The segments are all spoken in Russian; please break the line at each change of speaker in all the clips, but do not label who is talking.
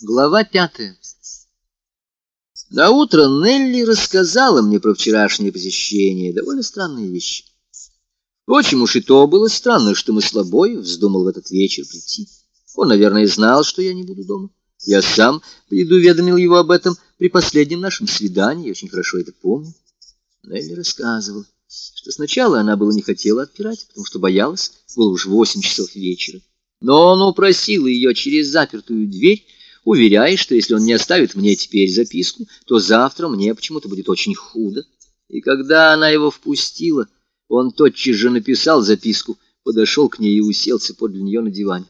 Глава пятая. На утро Нелли рассказала мне про вчерашнее посещение. Довольно странные вещи. Впрочем, уж и то было странно, что мы с Лобой вздумал в этот вечер прийти. Он, наверное, знал, что я не буду дома. Я сам предуведомил его об этом при последнем нашем свидании, очень хорошо это помню. Нелли рассказывала, что сначала она было не хотела отпирать, потому что боялась, было уж восемь часов вечера. Но он упросил ее через запертую дверь уверяя, что если он не оставит мне теперь записку, то завтра мне почему-то будет очень худо. И когда она его впустила, он тотчас же написал записку, подошел к ней и уселся подле нее на диване.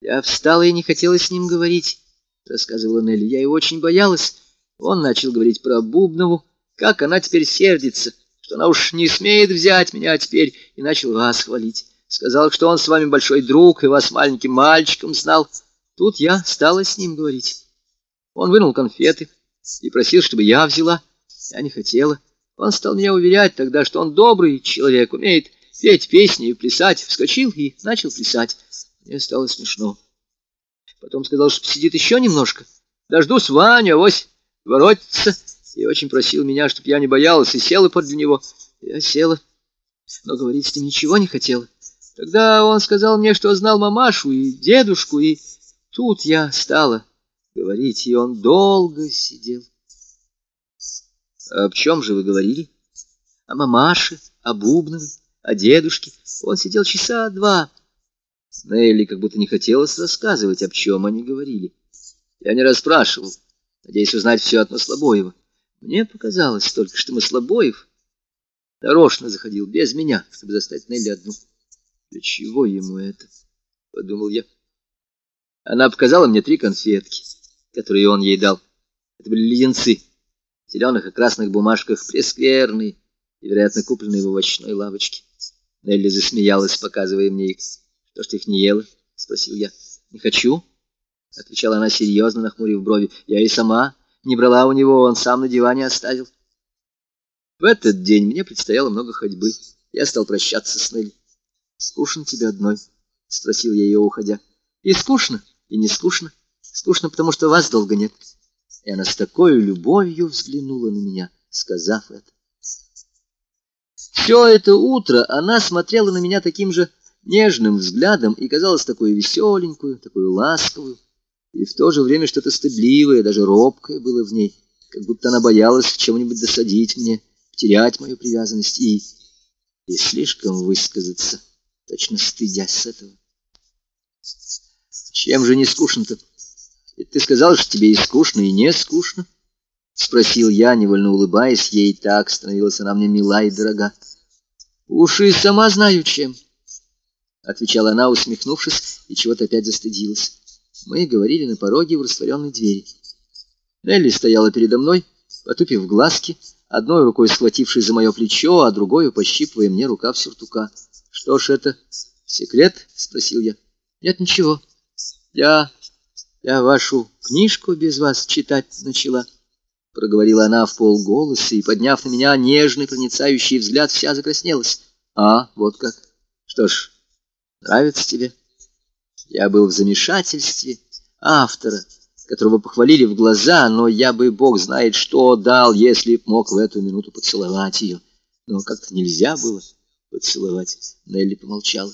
«Я встала и не хотела с ним говорить», — рассказывала Нелли. «Я его очень боялась. Он начал говорить про Бубнову, как она теперь сердится, что она уж не смеет взять меня теперь, и начал вас хвалить. Сказал, что он с вами большой друг и вас маленьким мальчиком знал». Тут я стала с ним говорить. Он вынул конфеты и просил, чтобы я взяла. Я не хотела. Он стал меня уверять тогда, что он добрый человек, умеет петь песни и плясать. Вскочил и начал плясать. Мне стало смешно. Потом сказал, что сидит еще немножко. Дождусь Ваню, авось воротится. И очень просил меня, чтобы я не боялась, и села подле него. Я села, но говорить с ним ничего не хотела. Тогда он сказал мне, что знал мамашу и дедушку, и... Тут я стала говорить, и он долго сидел. А — Об чем же вы говорили? — О мамаше, о Бубновой, о дедушке. Он сидел часа два. Нелли как будто не хотелось рассказывать, об чем они говорили. Я не расспрашивал, надеясь узнать все от Маслобоева. Мне показалось только, что Маслобоев нарочно заходил без меня, чтобы застать Нелли одну. Для чего ему это? — подумал я. Она показала мне три конфетки, которые он ей дал. Это были леденцы в зеленых и красных бумажках, прескверные и, вероятно, купленные в овощной лавочке. Нелли засмеялась, показывая мне их. «Что ж ты их не ела?» — спросил я. «Не хочу», — отвечала она серьезно, нахмурив брови. «Я и сама не брала у него, он сам на диване оставил». В этот день мне предстояло много ходьбы. Я стал прощаться с Нелли. «Скучно тебе одной?» — спросил я ее, уходя. «И скучно?» И не скучно. Скучно, потому что вас долго нет. И она с такой любовью взглянула на меня, сказав это. Все это утро она смотрела на меня таким же нежным взглядом и казалась такой веселенькую, такой ласковую. И в то же время что-то стыдливое, даже робкое было в ней, как будто она боялась чем-нибудь досадить мне, потерять мою привязанность и... и слишком высказаться, точно стыдясь этого. Чем же не скучно-то? Ты сказал, что тебе и скучно, и не скучно. Спросил я, невольно улыбаясь, ей так становилась она мне мила и дорога. Уж и сама знаю, чем. Отвечала она, усмехнувшись, и чего-то опять застыдилась. Мы говорили на пороге в растворенной двери. Нелли стояла передо мной, потупив глазки, одной рукой схватившись за мое плечо, а другой пощипывая мне рукав сюртука. — Что ж это? Секрет? — спросил я. — Нет, ничего. — я... я вашу книжку без вас читать начала, — проговорила она в полголоса и, подняв на меня нежный проницающий взгляд, вся закраснелась. А, вот как. Что ж, нравится тебе? Я был в замешательстве автора, которого похвалили в глаза, но я бы, бог знает, что дал, если б мог в эту минуту поцеловать ее. Но как-то нельзя было поцеловать. Нелли помолчала.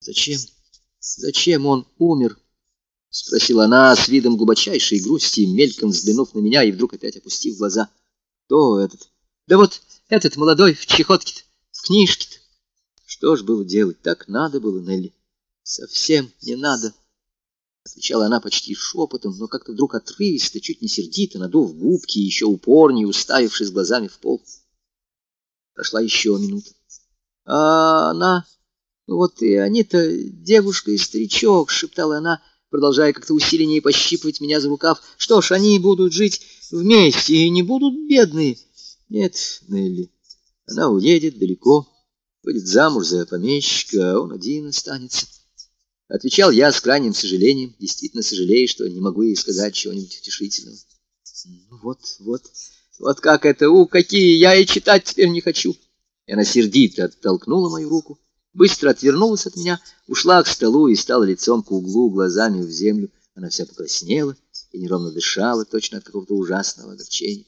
Зачем? Зачем он умер? — спросила она с видом глубочайшей грусти, мельком взглянув на меня и вдруг опять опустив глаза. — Кто этот? — Да вот этот молодой в чехотке-то, в книжке-то. Что ж было делать? Так надо было, Нелли. — Совсем не надо. — отвечала она почти шепотом, но как-то вдруг отрывисто, чуть не сердито, надув губки и еще упорнее уставившись глазами в пол. Прошла еще минута. А она... Вот и они-то, девушка и старичок, — шептала она, продолжая как-то усиленнее пощипывать меня за рукав. Что ж, они будут жить вместе и не будут бедные. Нет, Нелли, она уедет далеко, выйдет замуж за помещика, а он один останется. Отвечал я с крайним сожалением, действительно сожалею, что не могу ей сказать чего-нибудь утешительного. Ну вот, вот, вот как это, у, какие, я и читать теперь не хочу. И она сердито оттолкнула мою руку быстро отвернулась от меня, ушла к столу и стала лицом к углу, глазами в землю. Она вся покраснела и неровно дышала, точно от какого-то ужасного огорчения.